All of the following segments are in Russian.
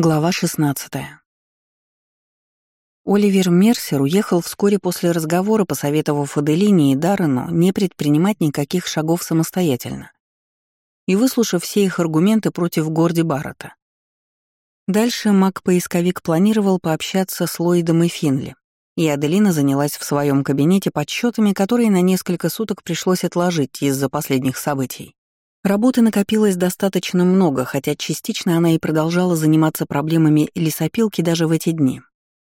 Глава 16. Оливер Мерсер уехал вскоре после разговора, посоветовав Аделине и Даррену не предпринимать никаких шагов самостоятельно и выслушав все их аргументы против Горди Баррета. Дальше маг-поисковик планировал пообщаться с Ллойдом и Финли, и Аделина занялась в своем кабинете подсчетами, которые на несколько суток пришлось отложить из-за последних событий. Работы накопилось достаточно много, хотя частично она и продолжала заниматься проблемами лесопилки даже в эти дни.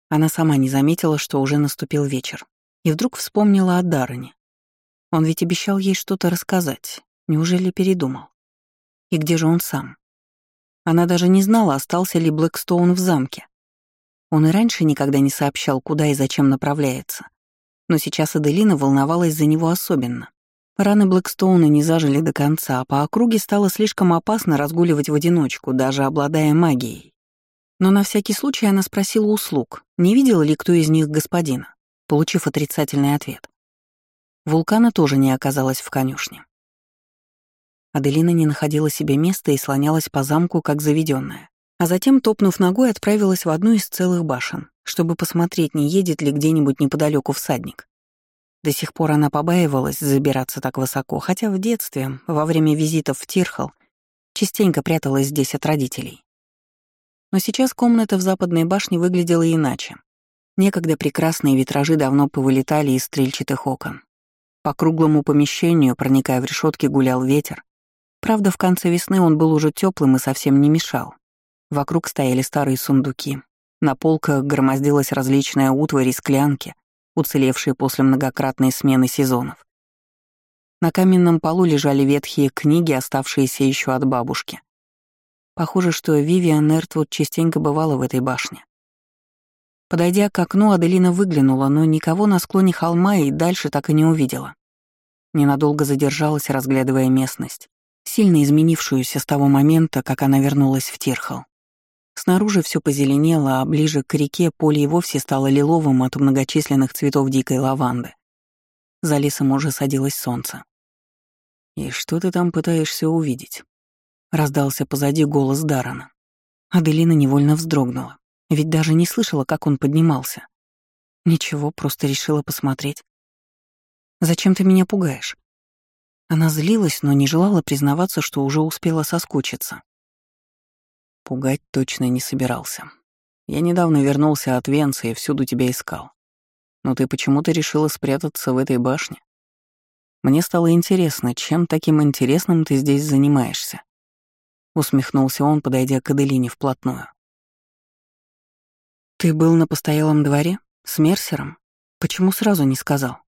Она сама не заметила, что уже наступил вечер. И вдруг вспомнила о Даррене. Он ведь обещал ей что-то рассказать. Неужели передумал? И где же он сам? Она даже не знала, остался ли Блэкстоун в замке. Он и раньше никогда не сообщал, куда и зачем направляется. Но сейчас Аделина волновалась за него особенно. Раны Блэкстоуна не зажили до конца, а по округе стало слишком опасно разгуливать в одиночку, даже обладая магией. Но на всякий случай она спросила услуг, не видел ли кто из них господина, получив отрицательный ответ. Вулкана тоже не оказалась в конюшне. Аделина не находила себе места и слонялась по замку, как заведенная, а затем, топнув ногой, отправилась в одну из целых башен, чтобы посмотреть, не едет ли где-нибудь неподалеку всадник. До сих пор она побаивалась забираться так высоко, хотя в детстве, во время визитов в Тирхал, частенько пряталась здесь от родителей. Но сейчас комната в западной башне выглядела иначе. Некогда прекрасные витражи давно повылетали из стрельчатых окон. По круглому помещению, проникая в решетки, гулял ветер. Правда, в конце весны он был уже теплым и совсем не мешал. Вокруг стояли старые сундуки. На полках громоздилась различная утварь и склянки, уцелевшие после многократной смены сезонов. На каменном полу лежали ветхие книги, оставшиеся еще от бабушки. Похоже, что Вивиан Эртвуд частенько бывала в этой башне. Подойдя к окну, Аделина выглянула, но никого на склоне холма и дальше так и не увидела. Ненадолго задержалась, разглядывая местность, сильно изменившуюся с того момента, как она вернулась в Тирхал. Снаружи все позеленело, а ближе к реке поле и вовсе стало лиловым от многочисленных цветов дикой лаванды. За лесом уже садилось солнце. «И что ты там пытаешься увидеть?» — раздался позади голос Дарана. Аделина невольно вздрогнула, ведь даже не слышала, как он поднимался. Ничего, просто решила посмотреть. «Зачем ты меня пугаешь?» Она злилась, но не желала признаваться, что уже успела соскучиться. Пугать точно не собирался. Я недавно вернулся от Венца и всюду тебя искал. Но ты почему-то решила спрятаться в этой башне. Мне стало интересно, чем таким интересным ты здесь занимаешься. Усмехнулся он, подойдя к Аделине вплотную. Ты был на постоялом дворе? С Мерсером? Почему сразу не сказал?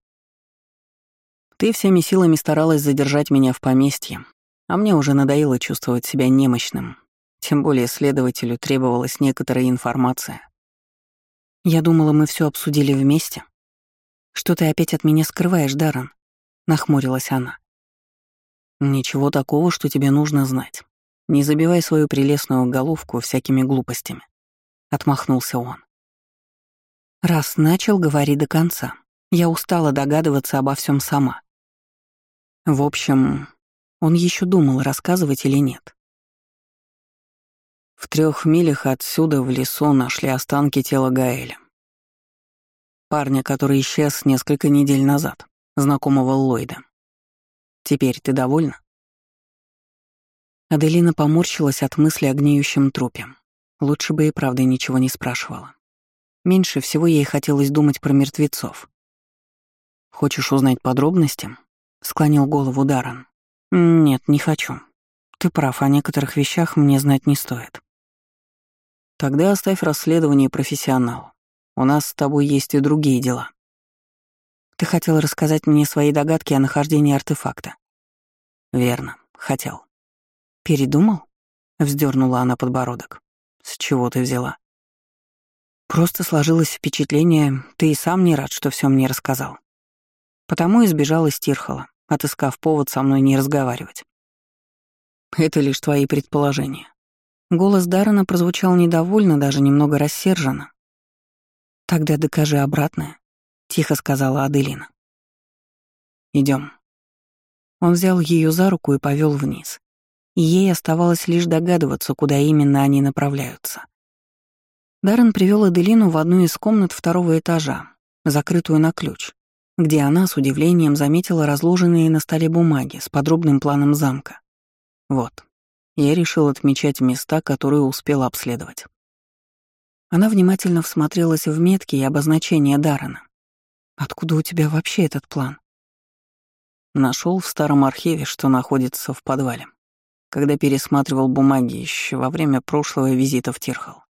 Ты всеми силами старалась задержать меня в поместье, а мне уже надоело чувствовать себя немощным, тем более следователю требовалась некоторая информация. Я думала, мы все обсудили вместе. Что ты опять от меня скрываешь, Даррен? Нахмурилась она. Ничего такого, что тебе нужно знать. Не забивай свою прелестную головку всякими глупостями. Отмахнулся он. Раз начал, говори до конца. Я устала догадываться обо всем сама. В общем, он еще думал, рассказывать или нет. В трех милях отсюда в лесу нашли останки тела Гаэля. Парня, который исчез несколько недель назад, знакомого Ллойда. Теперь ты довольна? Аделина поморщилась от мысли о гниющем трупе. Лучше бы и правда ничего не спрашивала. Меньше всего ей хотелось думать про мертвецов. «Хочешь узнать подробности?» — склонил голову Даррен. «Нет, не хочу. Ты прав, о некоторых вещах мне знать не стоит. Тогда оставь расследование профессионалу. У нас с тобой есть и другие дела. Ты хотел рассказать мне свои догадки о нахождении артефакта. Верно, хотел. Передумал? Вздернула она подбородок. С чего ты взяла? Просто сложилось впечатление, ты и сам не рад, что все мне рассказал. Потому и сбежал из отыскав повод со мной не разговаривать. Это лишь твои предположения. Голос Даррена прозвучал недовольно, даже немного рассерженно. «Тогда докажи обратное», — тихо сказала Аделина. Идем. Он взял ее за руку и повел вниз. И ей оставалось лишь догадываться, куда именно они направляются. Даррен привел Эделину в одну из комнат второго этажа, закрытую на ключ, где она с удивлением заметила разложенные на столе бумаги с подробным планом замка. Вот, я решил отмечать места, которые успел обследовать. Она внимательно всмотрелась в метки и обозначения Даррена. «Откуда у тебя вообще этот план?» Нашел в старом архиве, что находится в подвале, когда пересматривал бумаги еще во время прошлого визита в Тирхал.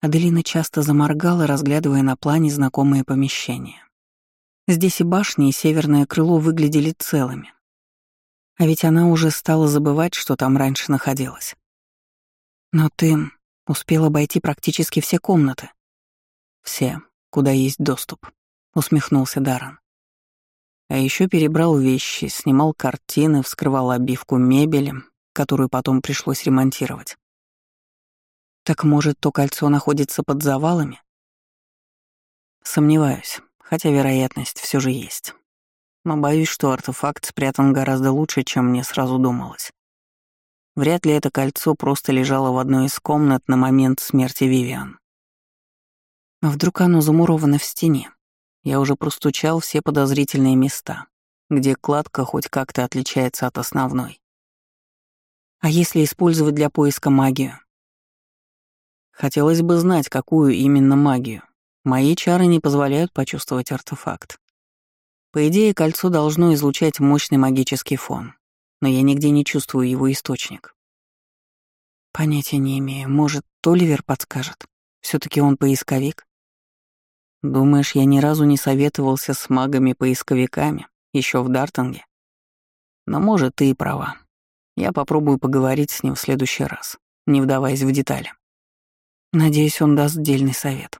Аделина часто заморгала, разглядывая на плане знакомые помещения. Здесь и башни, и северное крыло выглядели целыми. А ведь она уже стала забывать, что там раньше находилось. Но ты успел обойти практически все комнаты. Все, куда есть доступ, усмехнулся Даран. А еще перебрал вещи, снимал картины, вскрывал обивку мебели, которую потом пришлось ремонтировать. Так может, то кольцо находится под завалами? Сомневаюсь, хотя вероятность все же есть. Но боюсь, что артефакт спрятан гораздо лучше, чем мне сразу думалось. Вряд ли это кольцо просто лежало в одной из комнат на момент смерти Вивиан. Но вдруг оно замуровано в стене. Я уже простучал все подозрительные места, где кладка хоть как-то отличается от основной. А если использовать для поиска магию? Хотелось бы знать, какую именно магию. Мои чары не позволяют почувствовать артефакт. По идее, кольцо должно излучать мощный магический фон, но я нигде не чувствую его источник. Понятия не имею, может, Толивер подскажет. все таки он поисковик? Думаешь, я ни разу не советовался с магами-поисковиками, еще в Дартанге? Но, может, ты и права. Я попробую поговорить с ним в следующий раз, не вдаваясь в детали. Надеюсь, он даст дельный совет.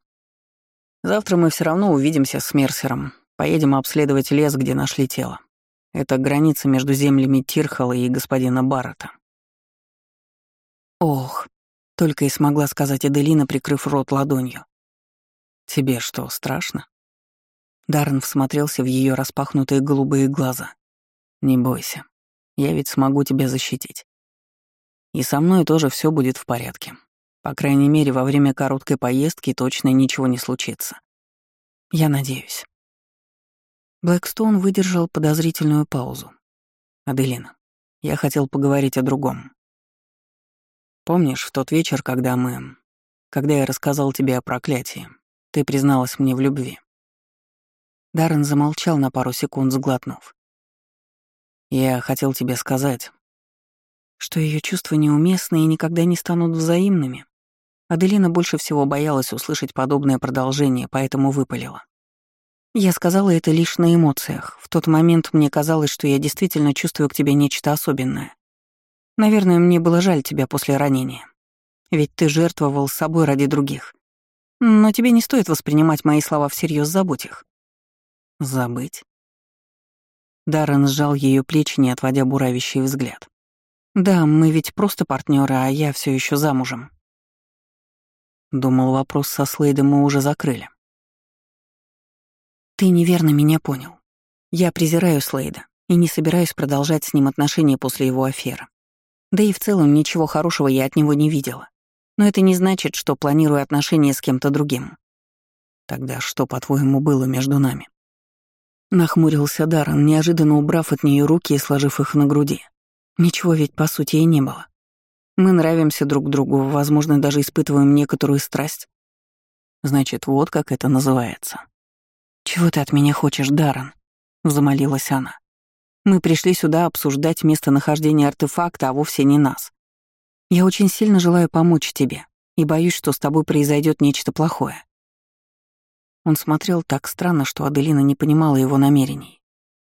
Завтра мы все равно увидимся с Мерсером. Поедем обследовать лес, где нашли тело. Это граница между землями Тирхала и господина Баррета. Ох, только и смогла сказать Эделина, прикрыв рот ладонью. Тебе что, страшно? Даррен всмотрелся в ее распахнутые голубые глаза. Не бойся, я ведь смогу тебя защитить. И со мной тоже все будет в порядке. По крайней мере, во время короткой поездки точно ничего не случится. Я надеюсь. Блэкстоун выдержал подозрительную паузу. «Аделина, я хотел поговорить о другом. Помнишь, в тот вечер, когда мы... Когда я рассказал тебе о проклятии, ты призналась мне в любви?» Даррен замолчал на пару секунд, сглотнув. «Я хотел тебе сказать, что ее чувства неуместны и никогда не станут взаимными. Аделина больше всего боялась услышать подобное продолжение, поэтому выпалила. Я сказала это лишь на эмоциях. В тот момент мне казалось, что я действительно чувствую к тебе нечто особенное. Наверное, мне было жаль тебя после ранения. Ведь ты жертвовал собой ради других. Но тебе не стоит воспринимать мои слова всерьез, забудь их. Забыть? Даррен сжал ее плечи, не отводя буравящий взгляд. Да, мы ведь просто партнеры, а я все еще замужем. Думал, вопрос со Слейдом мы уже закрыли. Ты неверно меня понял. Я презираю Слейда и не собираюсь продолжать с ним отношения после его аферы. Да и в целом ничего хорошего я от него не видела. Но это не значит, что планирую отношения с кем-то другим. Тогда что, по-твоему, было между нами? Нахмурился Даррен, неожиданно убрав от нее руки и сложив их на груди. Ничего ведь, по сути, и не было. Мы нравимся друг другу, возможно, даже испытываем некоторую страсть. Значит, вот как это называется. «Чего ты от меня хочешь, Даррен?» — взмолилась она. «Мы пришли сюда обсуждать местонахождение артефакта, а вовсе не нас. Я очень сильно желаю помочь тебе и боюсь, что с тобой произойдет нечто плохое». Он смотрел так странно, что Аделина не понимала его намерений.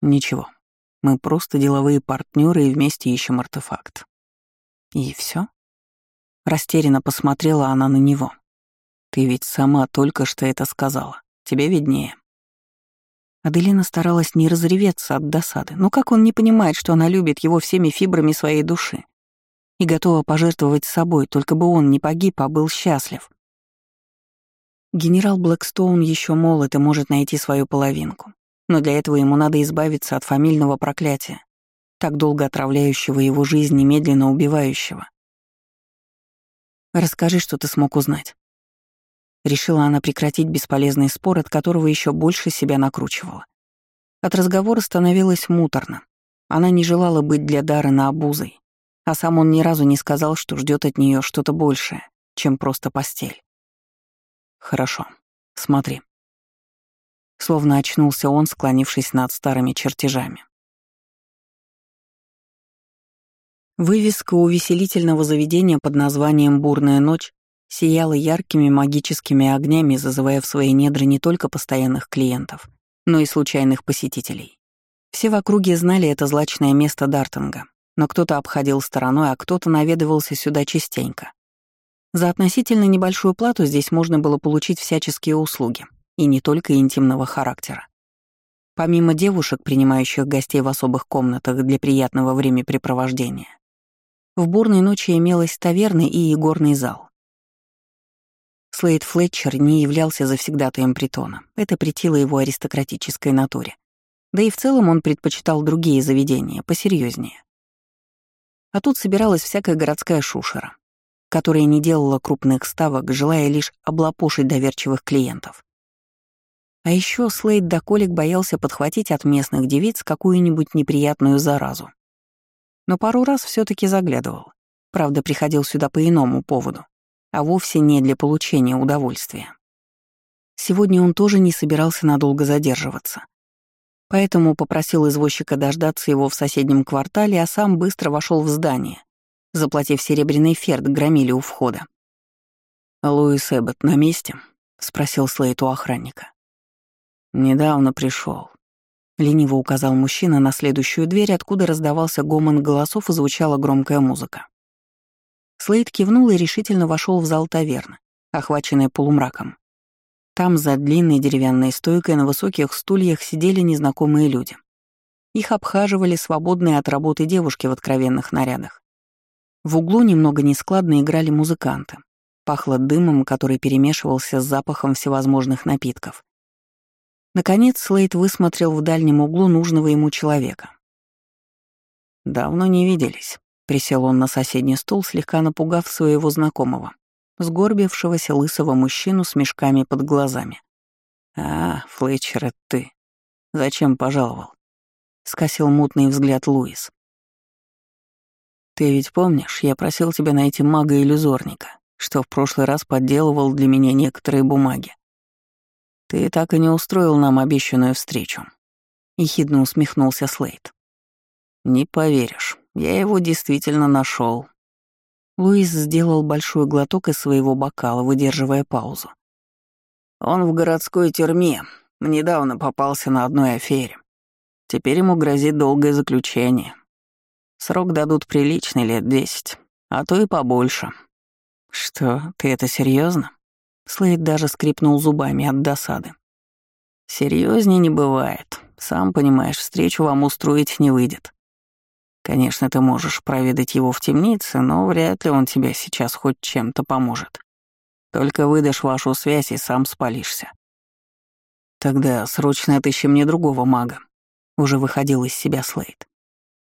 «Ничего, мы просто деловые партнеры и вместе ищем артефакт. И все? Растерянно посмотрела она на него. Ты ведь сама только что это сказала. Тебе виднее. Аделина старалась не разреветься от досады. Но как он не понимает, что она любит его всеми фибрами своей души и готова пожертвовать собой, только бы он не погиб, а был счастлив? Генерал Блэкстоун еще молод и может найти свою половинку. Но для этого ему надо избавиться от фамильного проклятия, так долго отравляющего его жизнь и медленно убивающего. Расскажи, что ты смог узнать. Решила она прекратить бесполезный спор, от которого еще больше себя накручивала. От разговора становилось муторно. Она не желала быть для Даррена обузой, а сам он ни разу не сказал, что ждет от нее что-то большее, чем просто постель. «Хорошо, смотри». Словно очнулся он, склонившись над старыми чертежами. Вывеска увеселительного заведения под названием «Бурная ночь» сияла яркими магическими огнями, зазывая в свои недра не только постоянных клиентов, но и случайных посетителей. Все в округе знали это злачное место Дартинга, но кто-то обходил стороной, а кто-то наведывался сюда частенько. За относительно небольшую плату здесь можно было получить всяческие услуги, и не только интимного характера. Помимо девушек, принимающих гостей в особых комнатах для приятного времяпрепровождения, в бурной ночи имелась таверна и игорный зал. Слейд Флетчер не являлся завсегдатаем притона. Это претило его аристократической натуре. Да и в целом он предпочитал другие заведения, посерьезнее. А тут собиралась всякая городская шушера, которая не делала крупных ставок, желая лишь облапошить доверчивых клиентов. А еще Слейд Доколик боялся подхватить от местных девиц какую-нибудь неприятную заразу но пару раз все таки заглядывал. Правда, приходил сюда по иному поводу, а вовсе не для получения удовольствия. Сегодня он тоже не собирался надолго задерживаться. Поэтому попросил извозчика дождаться его в соседнем квартале, а сам быстро вошел в здание, заплатив серебряный ферд громили у входа. «Луис Эббот на месте?» — спросил Слейт у охранника. «Недавно пришел. Лениво указал мужчина на следующую дверь, откуда раздавался гомон голосов и звучала громкая музыка. Слейд кивнул и решительно вошел в зал таверны, охваченный полумраком. Там за длинной деревянной стойкой на высоких стульях сидели незнакомые люди. Их обхаживали свободные от работы девушки в откровенных нарядах. В углу немного нескладно играли музыканты. Пахло дымом, который перемешивался с запахом всевозможных напитков. Наконец Слейд высмотрел в дальнем углу нужного ему человека. «Давно не виделись», — присел он на соседний стул, слегка напугав своего знакомого, сгорбившегося лысого мужчину с мешками под глазами. «А, Флетчер, это ты. Зачем пожаловал?» — скосил мутный взгляд Луис. «Ты ведь помнишь, я просил тебя найти мага-иллюзорника, что в прошлый раз подделывал для меня некоторые бумаги. «Ты так и не устроил нам обещанную встречу», — ехидно усмехнулся Слейд. «Не поверишь, я его действительно нашел. Луис сделал большой глоток из своего бокала, выдерживая паузу. «Он в городской тюрьме, недавно попался на одной афере. Теперь ему грозит долгое заключение. Срок дадут приличный лет десять, а то и побольше». «Что, ты это серьезно? Слейд даже скрипнул зубами от досады. Серьезнее не бывает. Сам понимаешь, встречу вам устроить не выйдет. Конечно, ты можешь проведать его в темнице, но вряд ли он тебе сейчас хоть чем-то поможет. Только выдашь вашу связь и сам спалишься. Тогда срочно отыщи мне другого мага. Уже выходил из себя Слейд.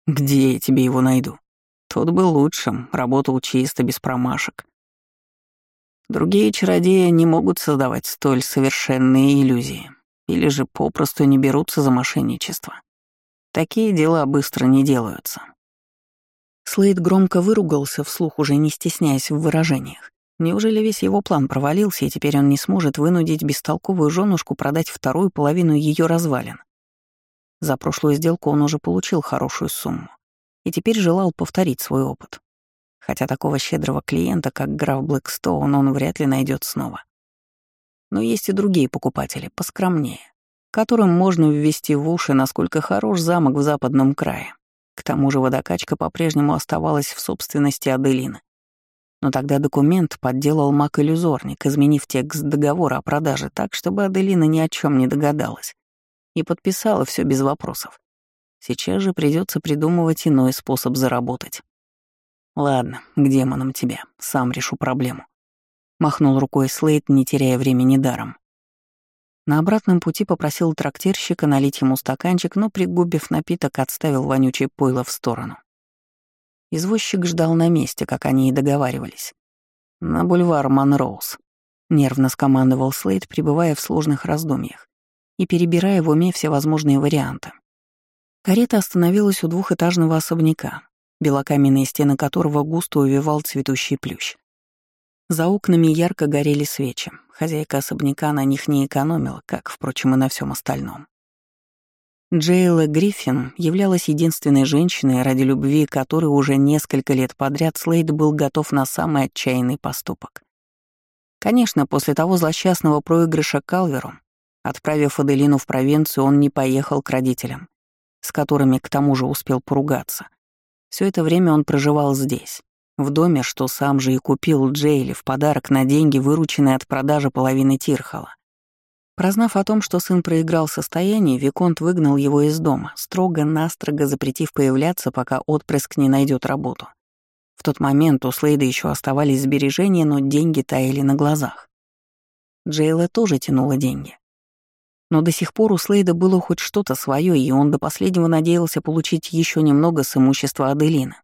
Где я тебе его найду? Тот был лучшим, работал чисто, без промашек. Другие чародеи не могут создавать столь совершенные иллюзии, или же попросту не берутся за мошенничество. Такие дела быстро не делаются. Слейд громко выругался вслух, уже не стесняясь в выражениях. Неужели весь его план провалился, и теперь он не сможет вынудить бестолковую женушку продать вторую половину ее развалин? За прошлую сделку он уже получил хорошую сумму и теперь желал повторить свой опыт хотя такого щедрого клиента, как граф Блэкстоун, он вряд ли найдет снова. Но есть и другие покупатели, поскромнее, которым можно ввести в уши, насколько хорош замок в западном крае. К тому же водокачка по-прежнему оставалась в собственности Аделины. Но тогда документ подделал маг-иллюзорник, изменив текст договора о продаже так, чтобы Аделина ни о чем не догадалась и подписала все без вопросов. Сейчас же придется придумывать иной способ заработать. «Ладно, к демонам тебя, сам решу проблему». Махнул рукой Слейд, не теряя времени даром. На обратном пути попросил трактирщика налить ему стаканчик, но, пригубив напиток, отставил вонючий пойло в сторону. Извозчик ждал на месте, как они и договаривались. «На бульвар Монроуз», — нервно скомандовал Слейд, пребывая в сложных раздумьях и перебирая в уме всевозможные варианты. Карета остановилась у двухэтажного особняка, белокаменные стены которого густо увивал цветущий плющ. За окнами ярко горели свечи. Хозяйка особняка на них не экономила, как, впрочем, и на всем остальном. Джейла Гриффин являлась единственной женщиной, ради любви которой уже несколько лет подряд Слейд был готов на самый отчаянный поступок. Конечно, после того злосчастного проигрыша Калверу, отправив Аделину в провинцию, он не поехал к родителям, с которыми к тому же успел поругаться. Все это время он проживал здесь, в доме, что сам же и купил Джейли в подарок на деньги, вырученные от продажи половины Тирхала. Прознав о том, что сын проиграл состояние, Виконт выгнал его из дома, строго-настрого запретив появляться, пока отпрыск не найдет работу. В тот момент у Слейда еще оставались сбережения, но деньги таяли на глазах. Джейла тоже тянула деньги. Но до сих пор у Слейда было хоть что-то свое, и он до последнего надеялся получить еще немного с имущества Аделины.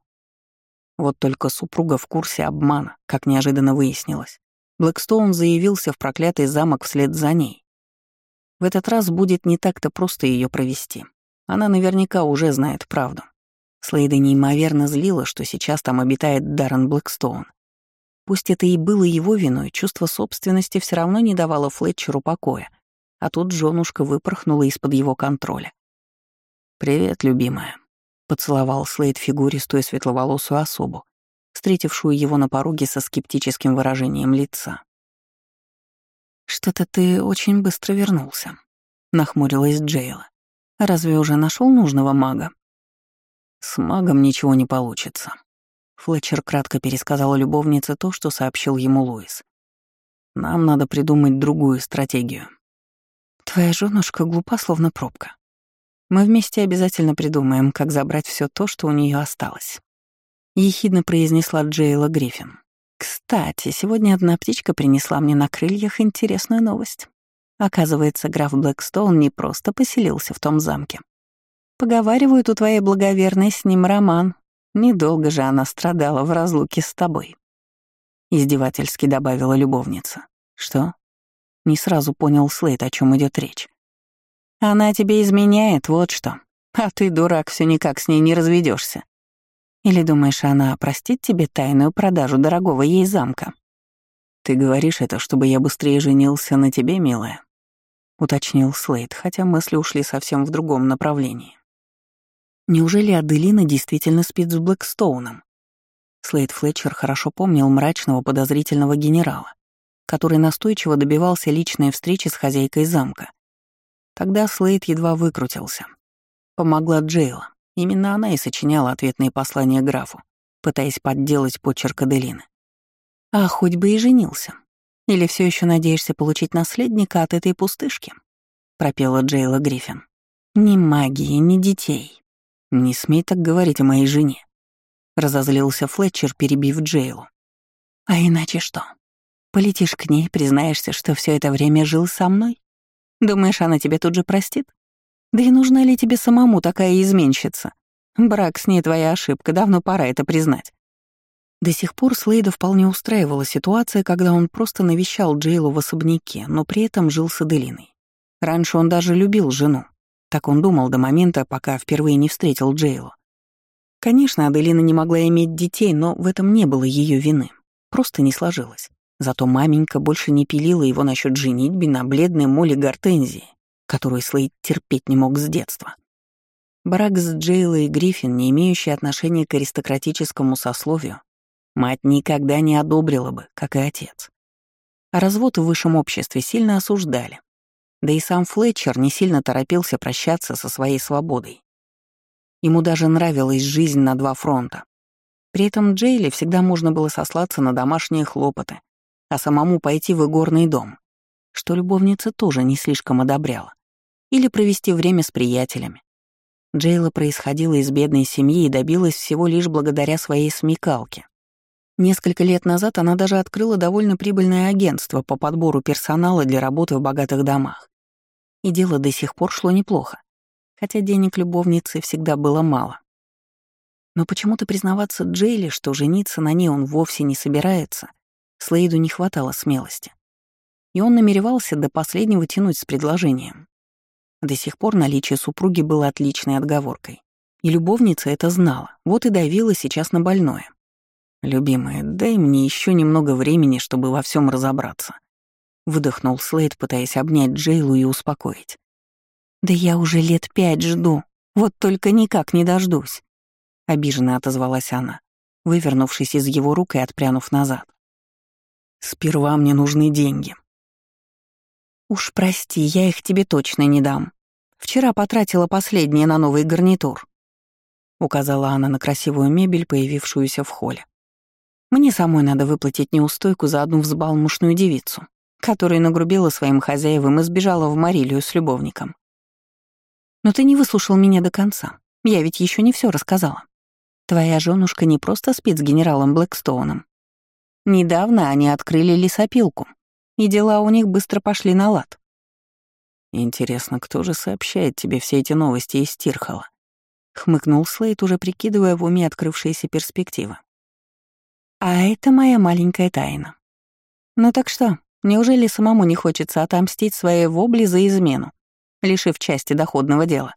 Вот только супруга в курсе обмана, как неожиданно выяснилось. Блэкстоун заявился в проклятый замок вслед за ней. В этот раз будет не так-то просто ее провести. Она наверняка уже знает правду. Слейда неимоверно злила, что сейчас там обитает Даррен Блэкстоун. Пусть это и было его виной, чувство собственности все равно не давало Флетчеру покоя, а тут женушка выпорхнула из-под его контроля. «Привет, любимая», Поцеловал Слейд фигуристую светловолосую особу, встретившую его на пороге со скептическим выражением лица. «Что-то ты очень быстро вернулся», — нахмурилась Джейла. «Разве уже нашел нужного мага?» «С магом ничего не получится», — Флетчер кратко пересказал любовнице то, что сообщил ему Луис. «Нам надо придумать другую стратегию». «Твоя женушка глупа, словно пробка», мы вместе обязательно придумаем, как забрать все то, что у нее осталось. Ехидно произнесла Джейла Гриффин. Кстати, сегодня одна птичка принесла мне на крыльях интересную новость. Оказывается, граф Блэкстоун не просто поселился в том замке. Поговаривают, у твоей благоверной с ним роман. Недолго же она страдала в разлуке с тобой. Издевательски добавила любовница. Что? Не сразу понял Слейд, о чем идет речь. Она тебе изменяет, вот что. А ты, дурак, все никак с ней не разведешься. Или думаешь, она простит тебе тайную продажу дорогого ей замка? Ты говоришь это, чтобы я быстрее женился на тебе, милая? Уточнил Слейд, хотя мысли ушли совсем в другом направлении. Неужели Аделина действительно спит с Блэкстоуном? Слейд Флетчер хорошо помнил мрачного подозрительного генерала, который настойчиво добивался личной встречи с хозяйкой замка Тогда Слейд едва выкрутился. Помогла Джейла. Именно она и сочиняла ответные послания графу, пытаясь подделать почерк Аделины. А хоть бы и женился. Или все еще надеешься получить наследника от этой пустышки? пропела Джейла Гриффин. Ни магии, ни детей. Не смей так говорить о моей жене. Разозлился Флетчер, перебив Джейлу. А иначе что? Полетишь к ней, признаешься, что все это время жил со мной? Думаешь, она тебя тут же простит? Да и нужна ли тебе самому такая изменщица? Брак с ней твоя ошибка, давно пора это признать. До сих пор Слейда вполне устраивала ситуация, когда он просто навещал Джейлу в особняке, но при этом жил с Аделиной. Раньше он даже любил жену. Так он думал до момента, пока впервые не встретил Джейлу. Конечно, Аделина не могла иметь детей, но в этом не было ее вины. Просто не сложилось. Зато маменька больше не пилила его насчет женитьбы на бледной моле гортензии, которую Слейд терпеть не мог с детства. Брак с Джейлой и Гриффин, не имеющий отношения к аристократическому сословию, мать никогда не одобрила бы, как и отец. А развод в высшем обществе сильно осуждали. Да и сам Флетчер не сильно торопился прощаться со своей свободой. Ему даже нравилась жизнь на два фронта. При этом Джейли всегда можно было сослаться на домашние хлопоты, а самому пойти в игорный дом, что любовница тоже не слишком одобряла, или провести время с приятелями. Джейла происходила из бедной семьи и добилась всего лишь благодаря своей смекалке. Несколько лет назад она даже открыла довольно прибыльное агентство по подбору персонала для работы в богатых домах. И дело до сих пор шло неплохо, хотя денег любовницы всегда было мало. Но почему-то признаваться Джейли, что жениться на ней он вовсе не собирается, Слейду не хватало смелости. И он намеревался до последнего тянуть с предложением. До сих пор наличие супруги было отличной отговоркой. И любовница это знала, вот и давила сейчас на больное. «Любимая, дай мне еще немного времени, чтобы во всем разобраться», — выдохнул Слейд, пытаясь обнять Джейлу и успокоить. «Да я уже лет пять жду, вот только никак не дождусь», — обиженно отозвалась она, вывернувшись из его рук и отпрянув назад. «Сперва мне нужны деньги», «Уж прости, я их тебе точно не дам. Вчера потратила последние на новый гарнитур», — указала она на красивую мебель, появившуюся в холле. «Мне самой надо выплатить неустойку за одну взбалмошную девицу, которая нагрубила своим хозяевам и сбежала в Марилию с любовником. Но ты не выслушал меня до конца. Я ведь еще не все рассказала. Твоя женушка не просто спит с генералом Блэкстоуном. Недавно они открыли лесопилку, и дела у них быстро пошли на лад. «Интересно, кто же сообщает тебе все эти новости из Тирхала?» — хмыкнул Слейд, уже прикидывая в уме открывшиеся перспективы. «А это моя маленькая тайна. Ну так что, неужели самому не хочется отомстить своей вобли за измену, лишив части доходного дела?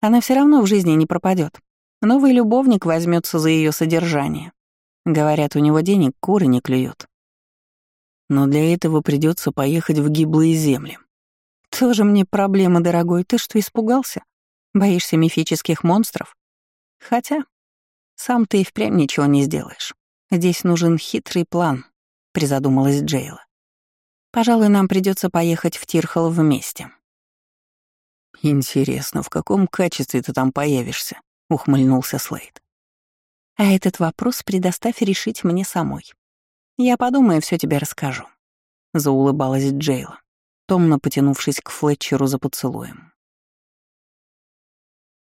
Она все равно в жизни не пропадет. Новый любовник возьмется за ее содержание. Говорят, у него денег куры не клюют. Но для этого придется поехать в гиблые земли. Тоже мне проблема, дорогой. Ты что, испугался? Боишься мифических монстров? Хотя, сам ты и впрямь ничего не сделаешь. Здесь нужен хитрый план, призадумалась Джейла. Пожалуй, нам придется поехать в Тирхол вместе. Интересно, в каком качестве ты там появишься? ухмыльнулся Слейд. А этот вопрос предоставь решить мне самой. «Я подумаю, все тебе расскажу», — заулыбалась Джейла, томно потянувшись к Флетчеру за поцелуем.